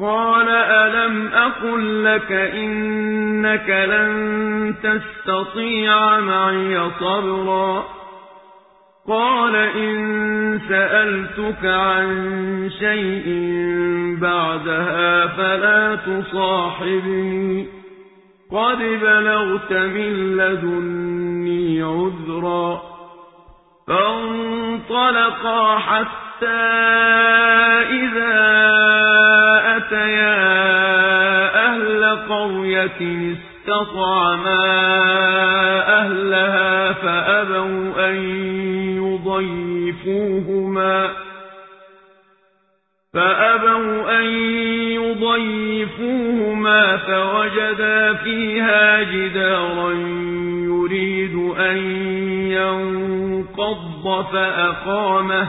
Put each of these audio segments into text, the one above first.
قَالَ أَلَمْ أَقُل لَّكَ إِنَّكَ لَن تَسْتَطِيعَ مَعِيَ صَبْرًا قَالَ إِن سَأَلْتُكَ عَن شَيْءٍ بَعْدَهَا فَلَا تُصَاحِبْنِي قَدْ بَلَغْتَ مِن لَّدُنِّي عُذْرًا فَانطَلَقَا حَتَّىٰ إِذَا أَتَيَا أَهْلَ قَرْيَةٍ اسْتَطْعَمَا أَهْلَهَا فَأَبَوْا أَن يُضَيِّفُوهُمَا فَأَبَوْا أَن يُضَيِّفُوهُمَا فَوَجَدَا فِيهَا جِدَارًا يُرِيدُ أَن يَنقَضَّ فَأَقَامَهُ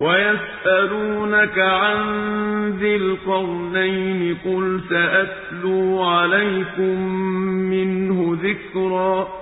وَيَسْأَلُونَكَ عَن ذِي الْقَرْنَيْنِ ۖ قُلْ سَأَتْلُو عَلَيْكُم مِّنْهُ ذِكْرًا